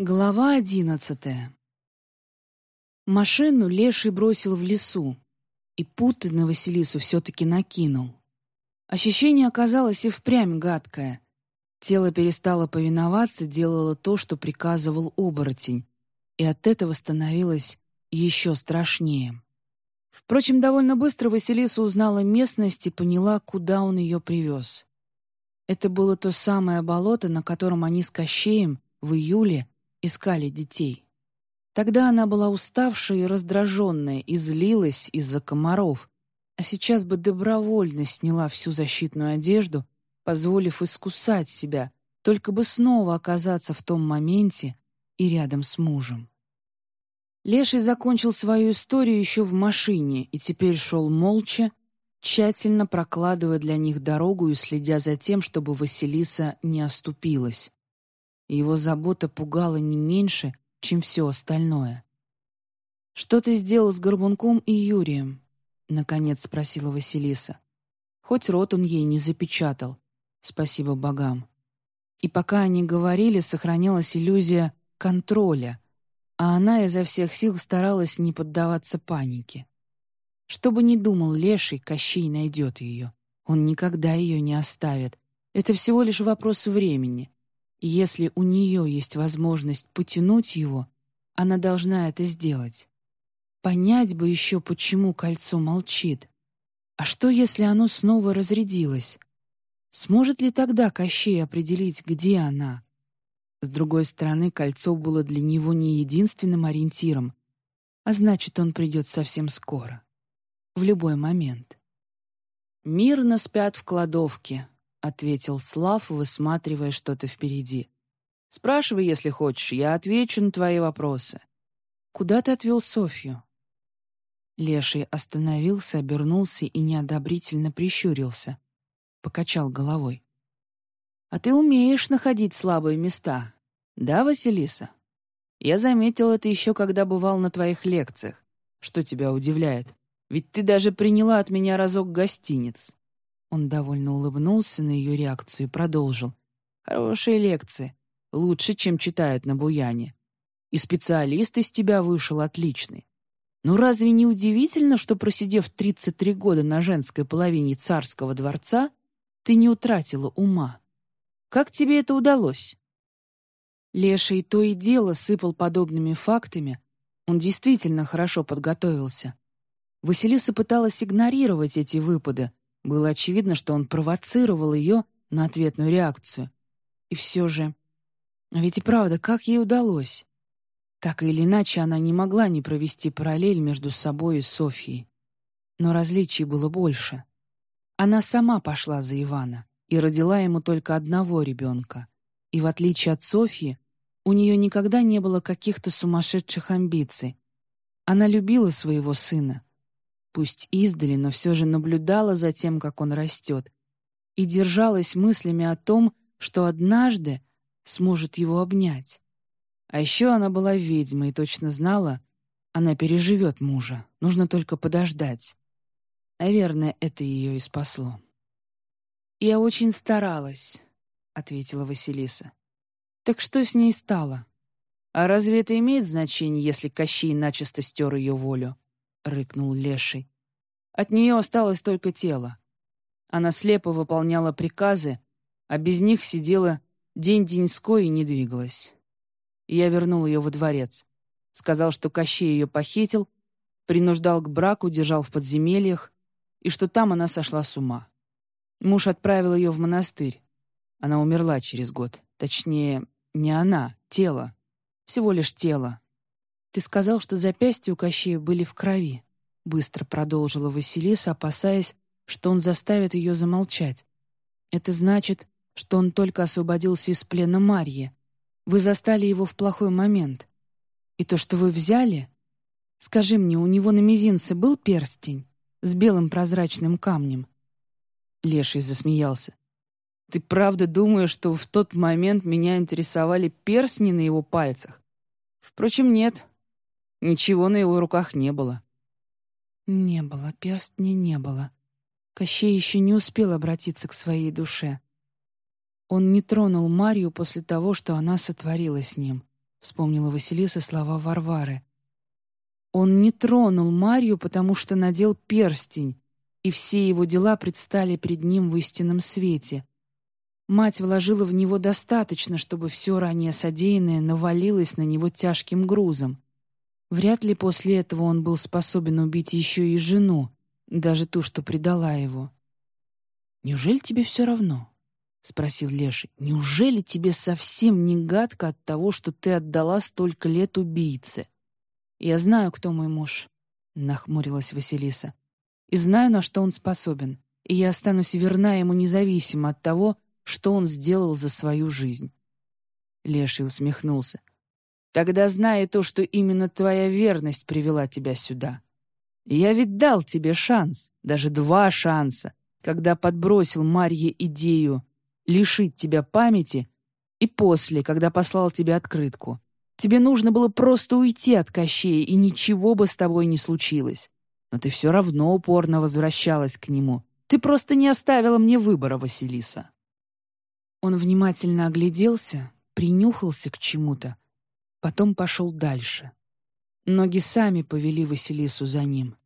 Глава одиннадцатая. Машину Леший бросил в лесу, и путы на Василису все-таки накинул. Ощущение оказалось и впрямь гадкое. Тело перестало повиноваться, делало то, что приказывал оборотень, и от этого становилось еще страшнее. Впрочем, довольно быстро Василиса узнала местность и поняла, куда он ее привез. Это было то самое болото, на котором они с Кощеем в июле искали детей. Тогда она была уставшая и раздраженная, и злилась из-за комаров, а сейчас бы добровольно сняла всю защитную одежду, позволив искусать себя, только бы снова оказаться в том моменте и рядом с мужем. Леший закончил свою историю еще в машине и теперь шел молча, тщательно прокладывая для них дорогу и следя за тем, чтобы Василиса не оступилась. Его забота пугала не меньше, чем все остальное. «Что ты сделал с Горбунком и Юрием?» — наконец спросила Василиса. Хоть рот он ей не запечатал. Спасибо богам. И пока они говорили, сохранялась иллюзия контроля, а она изо всех сил старалась не поддаваться панике. Что бы ни думал Леший, Кощей найдет ее. Он никогда ее не оставит. Это всего лишь вопрос времени. Если у нее есть возможность потянуть его, она должна это сделать. Понять бы еще, почему кольцо молчит. А что, если оно снова разрядилось? Сможет ли тогда Кощей определить, где она? С другой стороны, кольцо было для него не единственным ориентиром, а значит, он придет совсем скоро. В любой момент. Мирно спят в кладовке, — ответил Слав, высматривая что-то впереди. «Спрашивай, если хочешь, я отвечу на твои вопросы». «Куда ты отвел Софью?» Леший остановился, обернулся и неодобрительно прищурился. Покачал головой. «А ты умеешь находить слабые места, да, Василиса? Я заметил это еще, когда бывал на твоих лекциях. Что тебя удивляет? Ведь ты даже приняла от меня разок гостиниц». Он довольно улыбнулся на ее реакцию и продолжил. «Хорошие лекции. Лучше, чем читают на Буяне. И специалист из тебя вышел отличный. Ну разве не удивительно, что, просидев 33 года на женской половине царского дворца, ты не утратила ума? Как тебе это удалось?» Леший то и дело сыпал подобными фактами. Он действительно хорошо подготовился. Василиса пыталась игнорировать эти выпады, было очевидно, что он провоцировал ее на ответную реакцию. И все же... Ведь и правда, как ей удалось? Так или иначе, она не могла не провести параллель между собой и Софьей. Но различий было больше. Она сама пошла за Ивана и родила ему только одного ребенка. И в отличие от Софьи, у нее никогда не было каких-то сумасшедших амбиций. Она любила своего сына, пусть издали, но все же наблюдала за тем, как он растет, и держалась мыслями о том, что однажды сможет его обнять. А еще она была ведьмой и точно знала, она переживет мужа, нужно только подождать. Наверное, это ее и спасло. «Я очень старалась», — ответила Василиса. «Так что с ней стало? А разве это имеет значение, если Кощей начисто стер ее волю?» — рыкнул Леший. От нее осталось только тело. Она слепо выполняла приказы, а без них сидела день-деньской и не двигалась. Я вернул ее во дворец. Сказал, что Кощей ее похитил, принуждал к браку, держал в подземельях, и что там она сошла с ума. Муж отправил ее в монастырь. Она умерла через год. Точнее, не она, тело. Всего лишь тело. Ты сказал, что запястья у Кощея были в крови. Быстро продолжила Василиса, опасаясь, что он заставит ее замолчать. Это значит, что он только освободился из плена Марьи. Вы застали его в плохой момент. И то, что вы взяли... Скажи мне, у него на мизинце был перстень с белым прозрачным камнем?» Леший засмеялся. «Ты правда думаешь, что в тот момент меня интересовали перстни на его пальцах? Впрочем, нет. Ничего на его руках не было». Не было, перстня не было. Кощей еще не успел обратиться к своей душе. Он не тронул Марию после того, что она сотворила с ним. — вспомнила Василиса слова Варвары. Он не тронул Марью, потому что надел перстень, и все его дела предстали пред ним в истинном свете. Мать вложила в него достаточно, чтобы все ранее содеянное навалилось на него тяжким грузом. Вряд ли после этого он был способен убить еще и жену, даже ту, что предала его. «Неужели тебе все равно?» — спросил Леший. «Неужели тебе совсем не гадко от того, что ты отдала столько лет убийце?» «Я знаю, кто мой муж», — нахмурилась Василиса. «И знаю, на что он способен, и я останусь верна ему независимо от того, что он сделал за свою жизнь». Леший усмехнулся. «Тогда знай то, что именно твоя верность привела тебя сюда. Я ведь дал тебе шанс, даже два шанса, когда подбросил Марье идею лишить тебя памяти, и после, когда послал тебе открытку. Тебе нужно было просто уйти от Кощея, и ничего бы с тобой не случилось. Но ты все равно упорно возвращалась к нему. Ты просто не оставила мне выбора, Василиса». Он внимательно огляделся, принюхался к чему-то, потом пошел дальше. Ноги сами повели Василису за ним.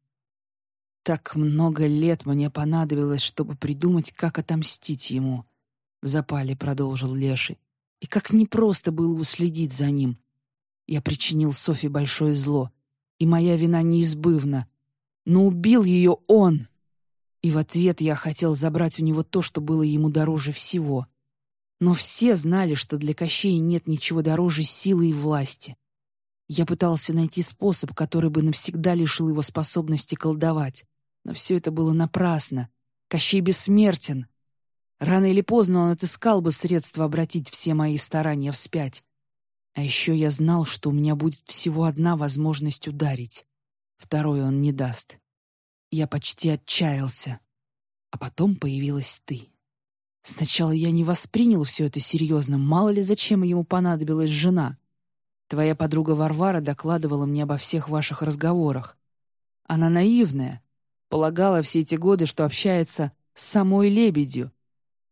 Так много лет мне понадобилось, чтобы придумать, как отомстить ему. В запале продолжил Леший. И как непросто было уследить за ним. Я причинил Софи большое зло, и моя вина неизбывна. Но убил ее он. И в ответ я хотел забрать у него то, что было ему дороже всего. Но все знали, что для Кощея нет ничего дороже силы и власти. Я пытался найти способ, который бы навсегда лишил его способности колдовать. Но все это было напрасно. Кощей бессмертен. Рано или поздно он отыскал бы средства обратить все мои старания вспять. А еще я знал, что у меня будет всего одна возможность ударить. Второй он не даст. Я почти отчаялся. А потом появилась ты. Сначала я не воспринял все это серьезно, мало ли зачем ему понадобилась жена. Твоя подруга Варвара докладывала мне обо всех ваших разговорах. Она наивная, Полагала все эти годы, что общается с самой лебедью.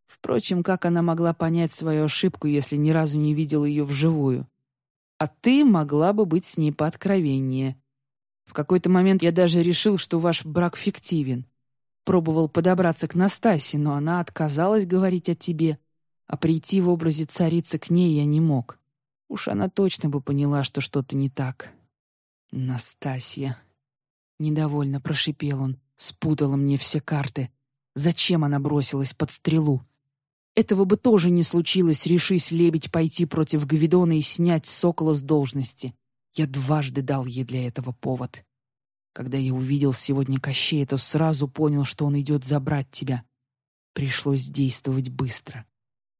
Впрочем, как она могла понять свою ошибку, если ни разу не видела ее вживую? А ты могла бы быть с ней пооткровеннее. В какой-то момент я даже решил, что ваш брак фиктивен. Пробовал подобраться к Настасе, но она отказалась говорить о тебе, а прийти в образе царицы к ней я не мог. Уж она точно бы поняла, что что-то не так. «Настасья», — недовольно прошипел он, Спутала мне все карты. Зачем она бросилась под стрелу? Этого бы тоже не случилось, решись лебедь пойти против Гвидона и снять сокола с должности. Я дважды дал ей для этого повод. Когда я увидел сегодня Кощея, то сразу понял, что он идет забрать тебя. Пришлось действовать быстро.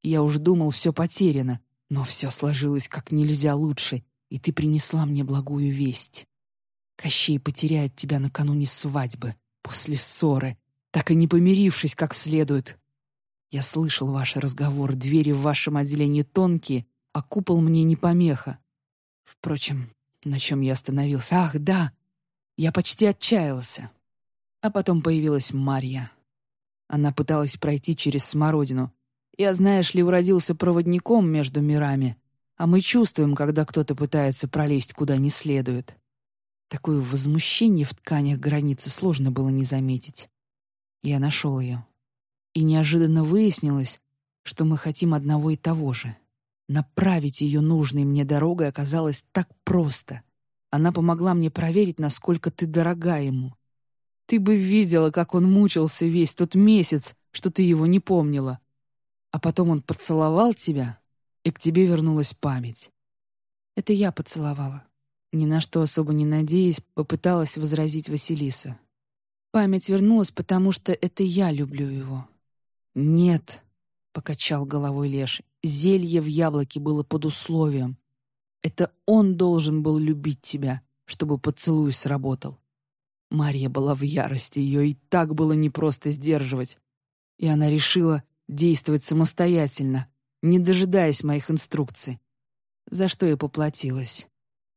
Я уж думал, все потеряно, но все сложилось как нельзя лучше, и ты принесла мне благую весть. Кощей потеряет тебя накануне свадьбы после ссоры, так и не помирившись как следует. Я слышал ваши разговоры, двери в вашем отделении тонкие, а купол мне не помеха. Впрочем, на чем я остановился? Ах, да! Я почти отчаялся. А потом появилась Марья. Она пыталась пройти через смородину. Я, знаешь ли, уродился проводником между мирами, а мы чувствуем, когда кто-то пытается пролезть куда не следует. Такое возмущение в тканях границы сложно было не заметить. Я нашел ее. И неожиданно выяснилось, что мы хотим одного и того же. Направить ее нужной мне дорогой оказалось так просто. Она помогла мне проверить, насколько ты дорога ему. Ты бы видела, как он мучился весь тот месяц, что ты его не помнила. А потом он поцеловал тебя, и к тебе вернулась память. Это я поцеловала. Ни на что особо не надеясь, попыталась возразить Василиса. Память вернулась, потому что это я люблю его. «Нет», — покачал головой Леш, — «зелье в яблоке было под условием. Это он должен был любить тебя, чтобы поцелуй сработал». Марья была в ярости, ее и так было непросто сдерживать. И она решила действовать самостоятельно, не дожидаясь моих инструкций. За что я поплатилась.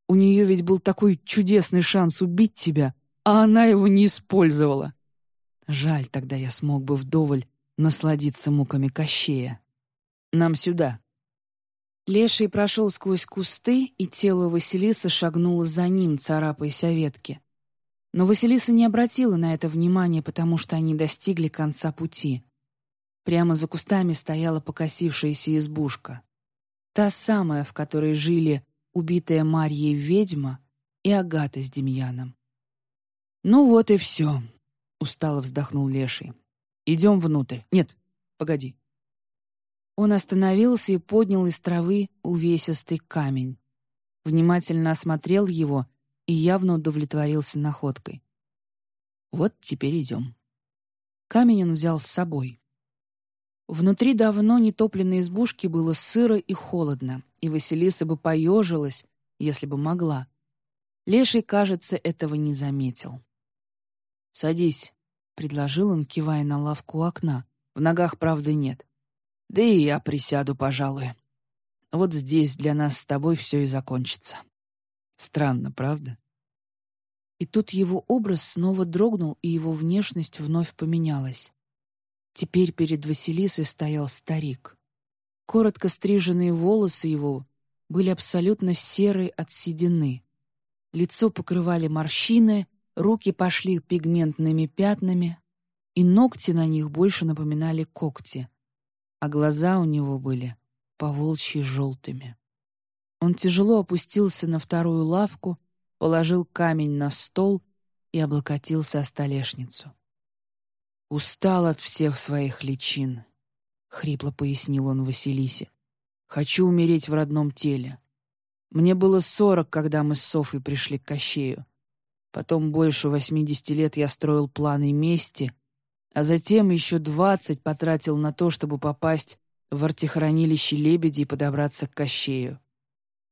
У нее ведь был такой чудесный шанс убить тебя, а она его не использовала. Жаль, тогда я смог бы вдоволь насладиться муками Кощея. Нам сюда. Леший прошел сквозь кусты, и тело Василисы шагнуло за ним, царапаясь о ветки. Но Василиса не обратила на это внимания, потому что они достигли конца пути. Прямо за кустами стояла покосившаяся избушка. Та самая, в которой жили убитая Марьей ведьма и Агата с Демьяном. «Ну вот и все», — устало вздохнул Леший. «Идем внутрь. Нет, погоди». Он остановился и поднял из травы увесистый камень. Внимательно осмотрел его и явно удовлетворился находкой. «Вот теперь идем». Камень он взял с собой. Внутри давно нетопленной избушки было сыро и холодно, и Василиса бы поежилась, если бы могла. Леший, кажется, этого не заметил. «Садись», — предложил он, кивая на лавку у окна. «В ногах, правда, нет. Да и я присяду, пожалуй. Вот здесь для нас с тобой все и закончится. Странно, правда?» И тут его образ снова дрогнул, и его внешность вновь поменялась. Теперь перед Василисой стоял старик. Коротко стриженные волосы его были абсолютно серые от седины. Лицо покрывали морщины, руки пошли пигментными пятнами, и ногти на них больше напоминали когти, а глаза у него были поволчьи желтыми. Он тяжело опустился на вторую лавку, положил камень на стол и облокотился о столешницу. «Устал от всех своих личин», — хрипло пояснил он Василисе. «Хочу умереть в родном теле. Мне было сорок, когда мы с Софой пришли к Кощею. Потом больше восьмидесяти лет я строил планы мести, а затем еще двадцать потратил на то, чтобы попасть в артехранилище лебеди и подобраться к Кощею.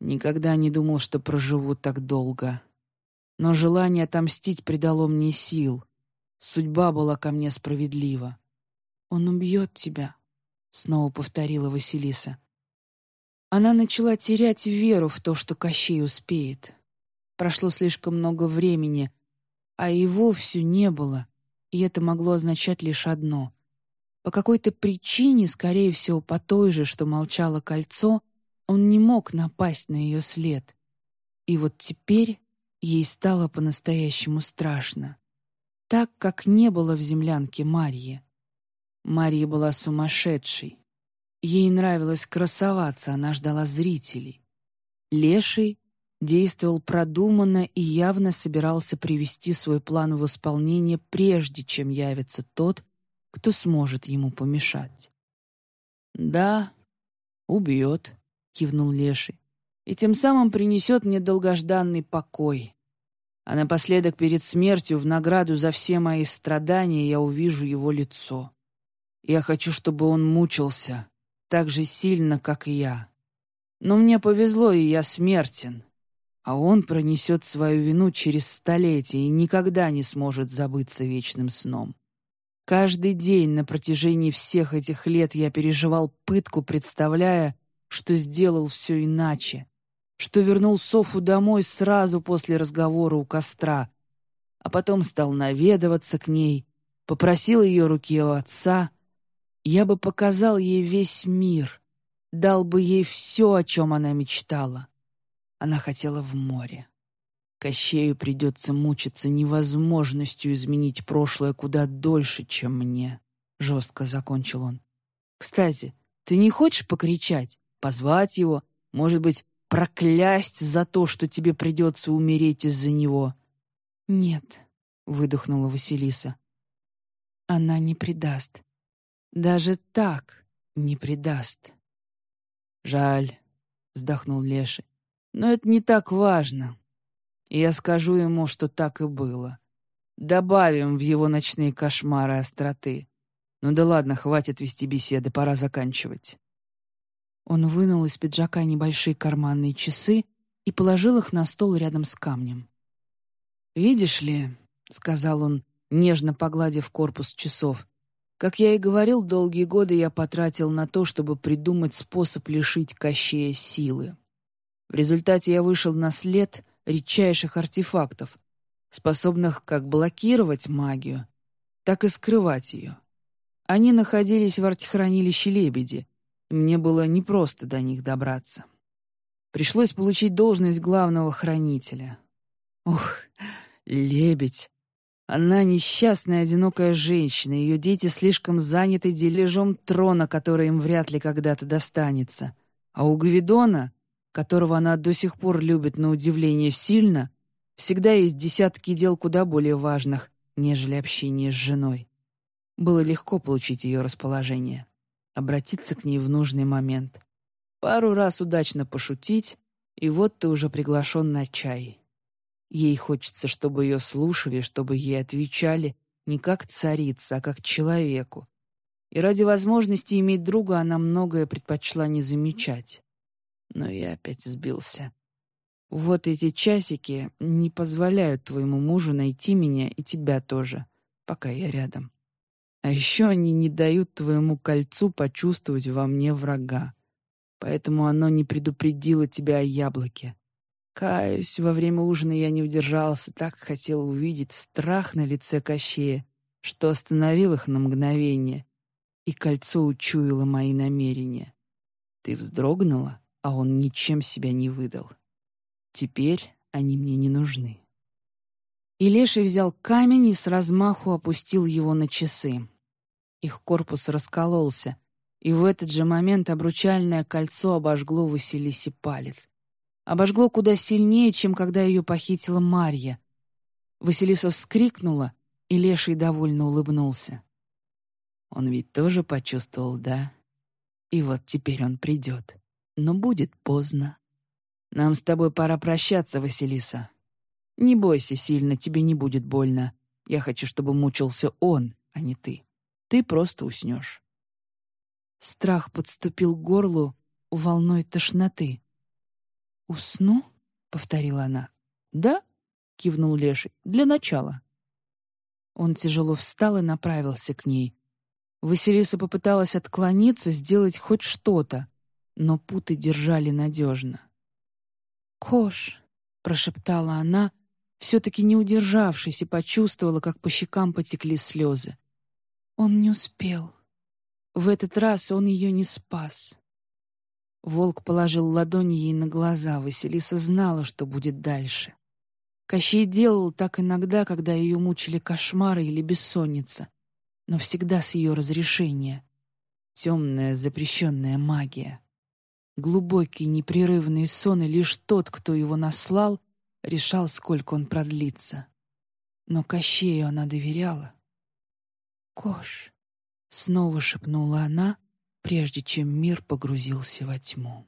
Никогда не думал, что проживу так долго. Но желание отомстить придало мне сил. Судьба была ко мне справедлива. «Он убьет тебя», — снова повторила Василиса. Она начала терять веру в то, что Кощей успеет. Прошло слишком много времени, а его все не было, и это могло означать лишь одно. По какой-то причине, скорее всего, по той же, что молчало кольцо, он не мог напасть на ее след. И вот теперь ей стало по-настоящему страшно так, как не было в землянке Марьи. Марья была сумасшедшей. Ей нравилось красоваться, она ждала зрителей. Леший действовал продуманно и явно собирался привести свой план в исполнение, прежде чем явится тот, кто сможет ему помешать. «Да, убьет», — кивнул Леший, «и тем самым принесет мне долгожданный покой. А напоследок перед смертью, в награду за все мои страдания, я увижу его лицо. Я хочу, чтобы он мучился так же сильно, как и я. Но мне повезло, и я смертен. А он пронесет свою вину через столетия и никогда не сможет забыться вечным сном. Каждый день на протяжении всех этих лет я переживал пытку, представляя, что сделал все иначе, что вернул Софу домой сразу после разговора у костра, а потом стал наведываться к ней, попросил ее руки у отца. Я бы показал ей весь мир, дал бы ей все, о чем она мечтала. Она хотела в море. Кощею придется мучиться невозможностью изменить прошлое куда дольше, чем мне. Жестко закончил он. Кстати, ты не хочешь покричать, позвать его, может быть, проклясть за то, что тебе придется умереть из-за него». «Нет», — выдохнула Василиса. «Она не предаст. Даже так не предаст». «Жаль», — вздохнул Леший. «Но это не так важно. Я скажу ему, что так и было. Добавим в его ночные кошмары остроты. Ну да ладно, хватит вести беседы, пора заканчивать». Он вынул из пиджака небольшие карманные часы и положил их на стол рядом с камнем. «Видишь ли», — сказал он, нежно погладив корпус часов, «как я и говорил, долгие годы я потратил на то, чтобы придумать способ лишить Кощея силы. В результате я вышел на след редчайших артефактов, способных как блокировать магию, так и скрывать ее. Они находились в артехранилище «Лебеди», мне было непросто до них добраться. Пришлось получить должность главного хранителя. Ух, лебедь! Она несчастная, одинокая женщина, ее дети слишком заняты дележом трона, который им вряд ли когда-то достанется. А у Гавидона, которого она до сих пор любит на удивление сильно, всегда есть десятки дел куда более важных, нежели общение с женой. Было легко получить ее расположение, обратиться к ней в нужный момент. Пару раз удачно пошутить, и вот ты уже приглашен на чай. Ей хочется, чтобы ее слушали, чтобы ей отвечали не как царица, а как человеку. И ради возможности иметь друга она многое предпочла не замечать. Но я опять сбился. Вот эти часики не позволяют твоему мужу найти меня и тебя тоже, пока я рядом. А еще они не дают твоему кольцу почувствовать во мне врага. Поэтому оно не предупредило тебя о яблоке. Каюсь, во время ужина я не удержался, так хотел увидеть страх на лице Кощея, что остановил их на мгновение, и кольцо учуяло мои намерения. Ты вздрогнула, а он ничем себя не выдал. Теперь они мне не нужны. И Леший взял камень и с размаху опустил его на часы. Их корпус раскололся, и в этот же момент обручальное кольцо обожгло Василисе палец. Обожгло куда сильнее, чем когда ее похитила Марья. Василиса вскрикнула, и Леший довольно улыбнулся. Он ведь тоже почувствовал, да? И вот теперь он придет. Но будет поздно. Нам с тобой пора прощаться, Василиса. Не бойся сильно, тебе не будет больно. Я хочу, чтобы мучился он, а не ты. Ты просто уснешь. Страх подступил к горлу волной тошноты. «Усну?» — повторила она. «Да?» — кивнул Леший. «Для начала». Он тяжело встал и направился к ней. Василиса попыталась отклониться, сделать хоть что-то, но путы держали надежно. «Кош!» — прошептала она, все-таки не удержавшись и почувствовала, как по щекам потекли слезы. Он не успел. В этот раз он ее не спас. Волк положил ладони ей на глаза, Василиса знала, что будет дальше. Кощей делал так иногда, когда ее мучили кошмары или бессонница, но всегда с ее разрешения. Темная запрещенная магия. Глубокий, непрерывный сон, и лишь тот, кто его наслал, решал, сколько он продлится. Но Кощею она доверяла. «Кош!» — снова шепнула она, прежде чем мир погрузился во тьму.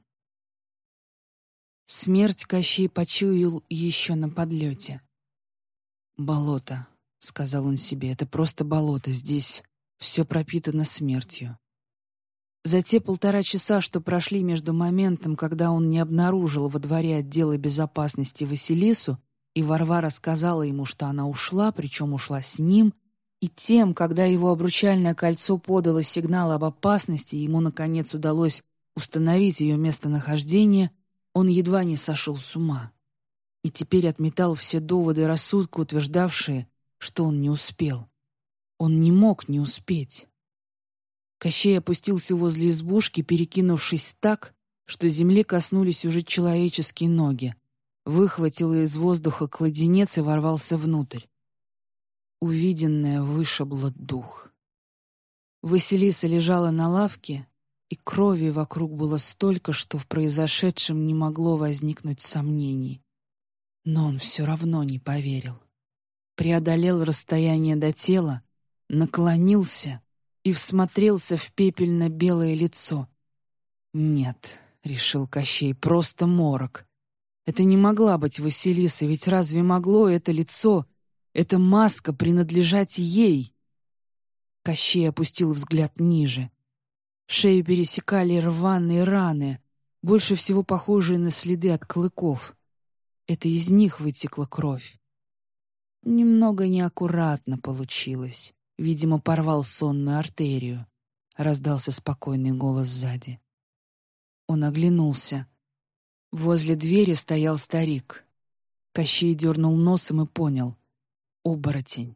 Смерть Кощей почуял еще на подлете. «Болото», — сказал он себе, — «это просто болото, здесь все пропитано смертью». За те полтора часа, что прошли между моментом, когда он не обнаружил во дворе отдела безопасности Василису, и Варвара сказала ему, что она ушла, причем ушла с ним, и тем, когда его обручальное кольцо подало сигнал об опасности, ему, наконец, удалось установить ее местонахождение, он едва не сошел с ума. И теперь отметал все доводы рассудка, утверждавшие, что он не успел. Он не мог не успеть. Кощей опустился возле избушки, перекинувшись так, что земли коснулись уже человеческие ноги, выхватил из воздуха кладенец и ворвался внутрь. Увиденное вышибло дух. Василиса лежала на лавке, и крови вокруг было столько, что в произошедшем не могло возникнуть сомнений. Но он все равно не поверил. Преодолел расстояние до тела, наклонился и всмотрелся в пепельно-белое лицо. «Нет», — решил Кощей, — «просто морок. Это не могла быть Василиса, ведь разве могло это лицо, эта маска принадлежать ей?» Кощей опустил взгляд ниже. Шею пересекали рваные раны, больше всего похожие на следы от клыков. Это из них вытекла кровь. Немного неаккуратно получилось. Видимо, порвал сонную артерию. Раздался спокойный голос сзади. Он оглянулся. Возле двери стоял старик. Кощей дернул носом и понял. Оборотень.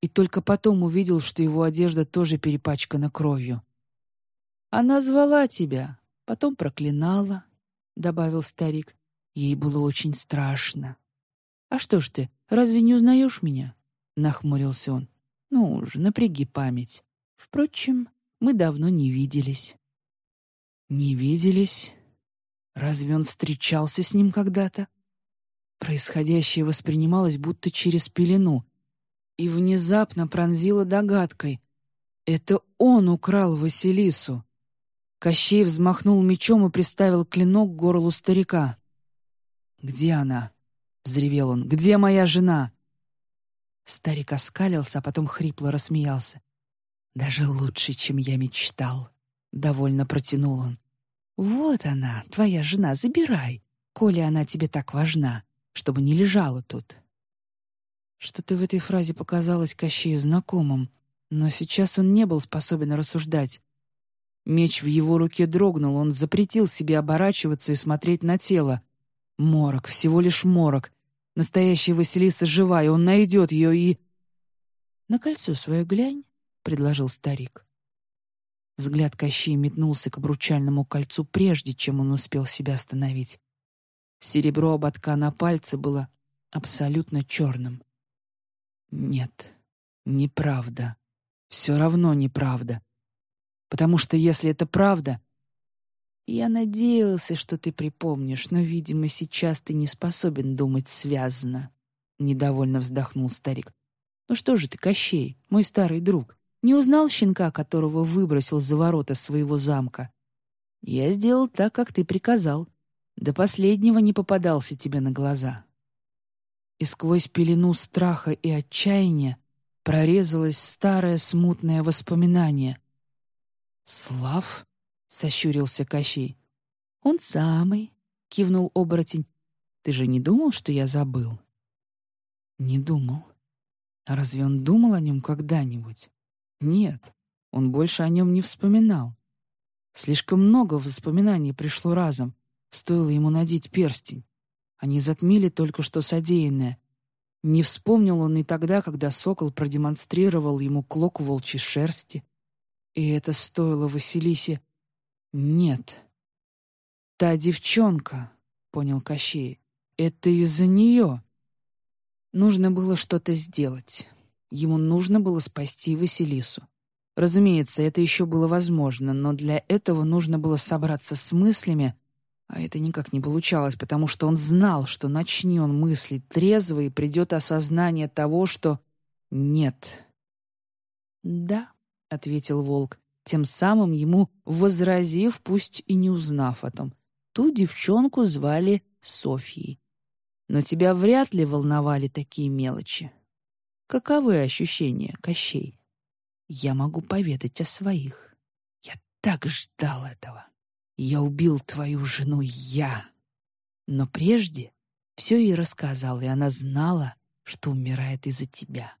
И только потом увидел, что его одежда тоже перепачкана кровью. Она звала тебя, потом проклинала, — добавил старик. Ей было очень страшно. «А что ж ты, разве не узнаешь меня?» — нахмурился он. «Ну уже, напряги память. Впрочем, мы давно не виделись». «Не виделись? Разве он встречался с ним когда-то?» Происходящее воспринималось будто через пелену и внезапно пронзило догадкой. Это он украл Василису. Кощей взмахнул мечом и приставил клинок к горлу старика. «Где она?» — взревел он. «Где моя жена?» Старик оскалился, а потом хрипло рассмеялся. «Даже лучше, чем я мечтал», — довольно протянул он. «Вот она, твоя жена, забирай, коли она тебе так важна, чтобы не лежала тут». Что-то в этой фразе показалось Кощею знакомым, но сейчас он не был способен рассуждать. Меч в его руке дрогнул, он запретил себе оборачиваться и смотреть на тело. Морок, всего лишь морок. Настоящая Василиса жива, и он найдет ее и... «На кольцо свое глянь», — предложил старик. Взгляд Кощей метнулся к обручальному кольцу, прежде чем он успел себя остановить. Серебро ободка на пальце было абсолютно черным. Нет, неправда. Все равно неправда. Потому что если это правда... Я надеялся, что ты припомнишь, но, видимо, сейчас ты не способен думать связно. Недовольно вздохнул старик. Ну что же ты, Кощей, мой старый друг, не узнал щенка, которого выбросил за ворота своего замка? Я сделал так, как ты приказал. До последнего не попадался тебе на глаза. И сквозь пелену страха и отчаяния прорезалось старое смутное воспоминание. «Слав?» — сощурился Кощей. «Он самый», — кивнул оборотень. «Ты же не думал, что я забыл?» «Не думал. А разве он думал о нем когда-нибудь?» «Нет, он больше о нем не вспоминал. Слишком много воспоминаний пришло разом, стоило ему надеть перстень. Они затмили только что содеянное. Не вспомнил он и тогда, когда сокол продемонстрировал ему клок волчьей шерсти, и это стоило Василисе... Нет. Та девчонка, понял Кощей, это из-за нее. Нужно было что-то сделать. Ему нужно было спасти Василису. Разумеется, это еще было возможно, но для этого нужно было собраться с мыслями, а это никак не получалось, потому что он знал, что начни он мыслить трезво, и придет осознание того, что нет. «Да», — ответил волк, тем самым ему возразив, пусть и не узнав о том. Ту девчонку звали Софьей. Но тебя вряд ли волновали такие мелочи. Каковы ощущения, Кощей? Я могу поведать о своих. Я так ждал этого. Я убил твою жену, я. Но прежде все ей рассказал, и она знала, что умирает из-за тебя.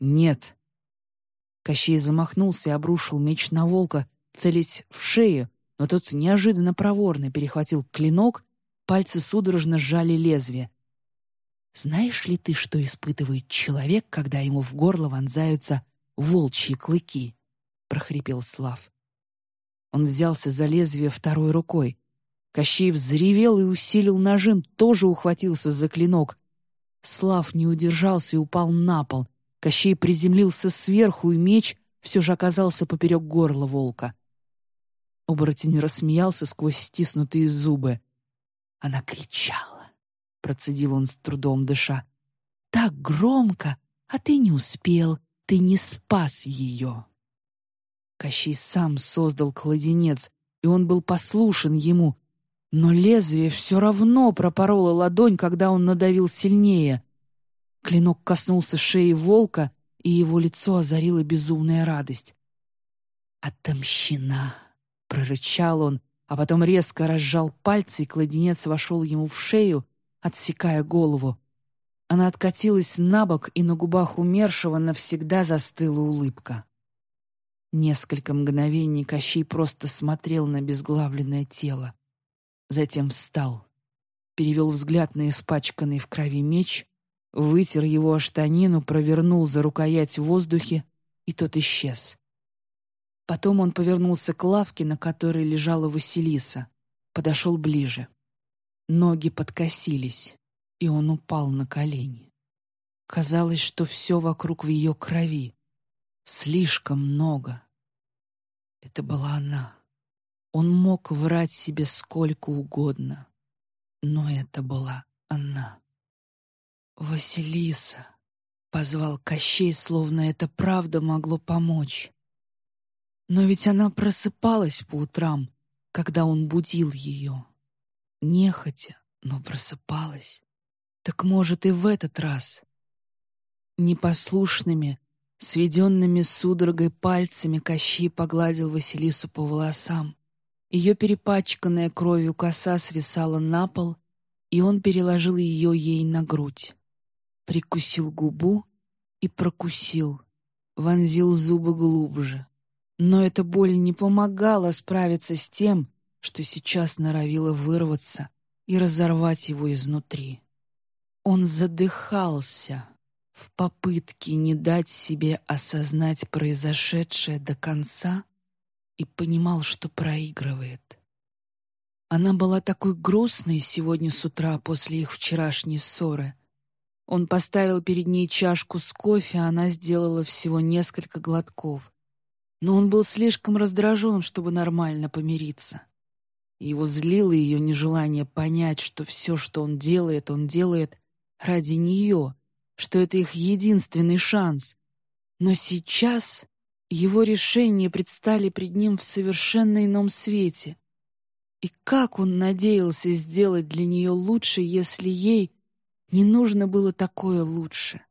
Нет, Кощей замахнулся и обрушил меч на волка, целясь в шею, но тот неожиданно проворно перехватил клинок, пальцы судорожно сжали лезвие. «Знаешь ли ты, что испытывает человек, когда ему в горло вонзаются волчьи клыки?» — прохрипел Слав. Он взялся за лезвие второй рукой. Кощей взревел и усилил нажим, тоже ухватился за клинок. Слав не удержался и упал на пол — Кощей приземлился сверху, и меч все же оказался поперек горла волка. Оборотень рассмеялся сквозь стиснутые зубы. Она кричала. Процедил он с трудом дыша. «Так громко, а ты не успел, ты не спас ее!» Кощей сам создал кладенец, и он был послушен ему, но лезвие все равно пропороло ладонь, когда он надавил сильнее. Клинок коснулся шеи волка, и его лицо озарила безумная радость. «Отомщена!» — прорычал он, а потом резко разжал пальцы, и кладенец вошел ему в шею, отсекая голову. Она откатилась на бок, и на губах умершего навсегда застыла улыбка. Несколько мгновений Кощей просто смотрел на безглавленное тело. Затем встал, перевел взгляд на испачканный в крови меч Вытер его о штанину, провернул за рукоять в воздухе, и тот исчез. Потом он повернулся к лавке, на которой лежала Василиса, подошел ближе. Ноги подкосились, и он упал на колени. Казалось, что все вокруг в ее крови. Слишком много. Это была она. Он мог врать себе сколько угодно, но это была она. «Василиса!» — позвал Кощей, словно это правда могло помочь. Но ведь она просыпалась по утрам, когда он будил ее. Нехотя, но просыпалась. Так может и в этот раз. Непослушными, сведенными судорогой пальцами Кощей погладил Василису по волосам. Ее перепачканная кровью коса свисала на пол, и он переложил ее ей на грудь. Прикусил губу и прокусил, вонзил зубы глубже. Но эта боль не помогала справиться с тем, что сейчас норовило вырваться и разорвать его изнутри. Он задыхался в попытке не дать себе осознать произошедшее до конца и понимал, что проигрывает. Она была такой грустной сегодня с утра после их вчерашней ссоры. Он поставил перед ней чашку с кофе, а она сделала всего несколько глотков но он был слишком раздражен, чтобы нормально помириться. Его злило ее нежелание понять, что все, что он делает, он делает ради нее, что это их единственный шанс. Но сейчас его решения предстали пред ним в совершенно ином свете. И как он надеялся сделать для нее лучше, если ей не нужно было такое лучше?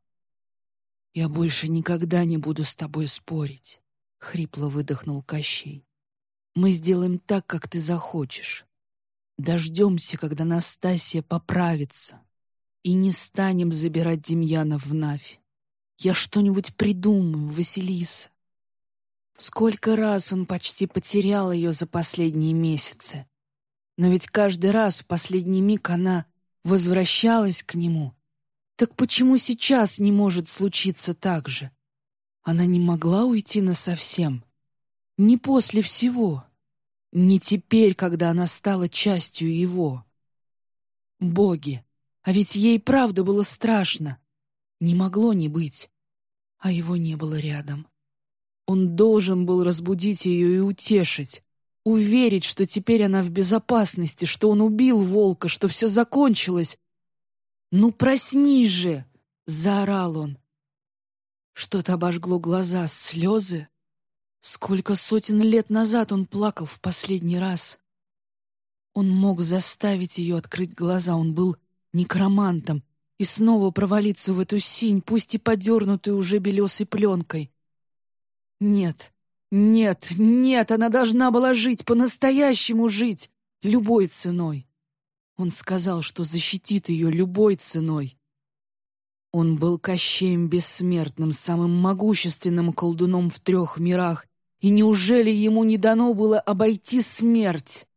«Я больше никогда не буду с тобой спорить. — хрипло выдохнул Кощей. «Мы сделаем так, как ты захочешь. Дождемся, когда Настасья поправится, и не станем забирать Демьяна в Навь. Я что-нибудь придумаю, Василиса». Сколько раз он почти потерял ее за последние месяцы. Но ведь каждый раз в последний миг она возвращалась к нему. Так почему сейчас не может случиться так же? Она не могла уйти насовсем. Не после всего. Не теперь, когда она стала частью его. Боги! А ведь ей правда было страшно. Не могло не быть. А его не было рядом. Он должен был разбудить ее и утешить. Уверить, что теперь она в безопасности, что он убил волка, что все закончилось. «Ну, проснись же!» — заорал он. Что-то обожгло глаза, слезы. Сколько сотен лет назад он плакал в последний раз. Он мог заставить ее открыть глаза, он был некромантом, и снова провалиться в эту синь, пусть и подернутую уже белесой пленкой. Нет, нет, нет, она должна была жить, по-настоящему жить, любой ценой. Он сказал, что защитит ее любой ценой. Он был Кощеем Бессмертным, самым могущественным колдуном в трех мирах, и неужели ему не дано было обойти смерть?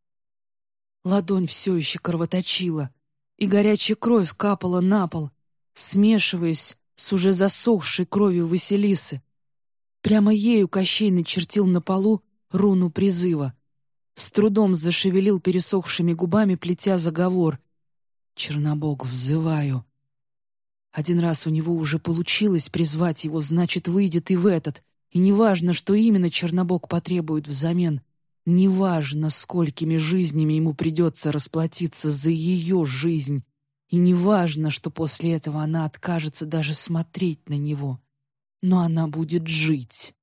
Ладонь все еще кровоточила, и горячая кровь капала на пол, смешиваясь с уже засохшей кровью Василисы. Прямо ею Кощей начертил на полу руну призыва. С трудом зашевелил пересохшими губами, плетя заговор. «Чернобог, взываю!» Один раз у него уже получилось призвать его, значит, выйдет и в этот. И неважно, что именно Чернобог потребует взамен. Неважно, сколькими жизнями ему придется расплатиться за ее жизнь. И неважно, что после этого она откажется даже смотреть на него. Но она будет жить.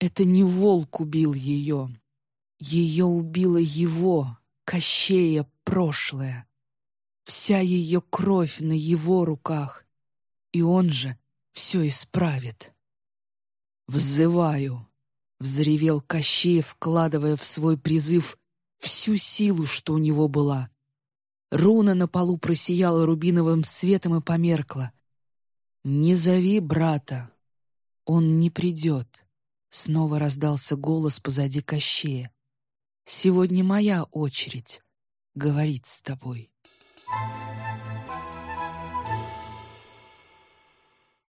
Это не волк убил ее. Ее убило его, Кощея, прошлое. Вся ее кровь на его руках, и он же все исправит. «Взываю!» — взревел Кощей, вкладывая в свой призыв всю силу, что у него была. Руна на полу просияла рубиновым светом и померкла. «Не зови брата, он не придет», — снова раздался голос позади Кощея. «Сегодня моя очередь говорить с тобой».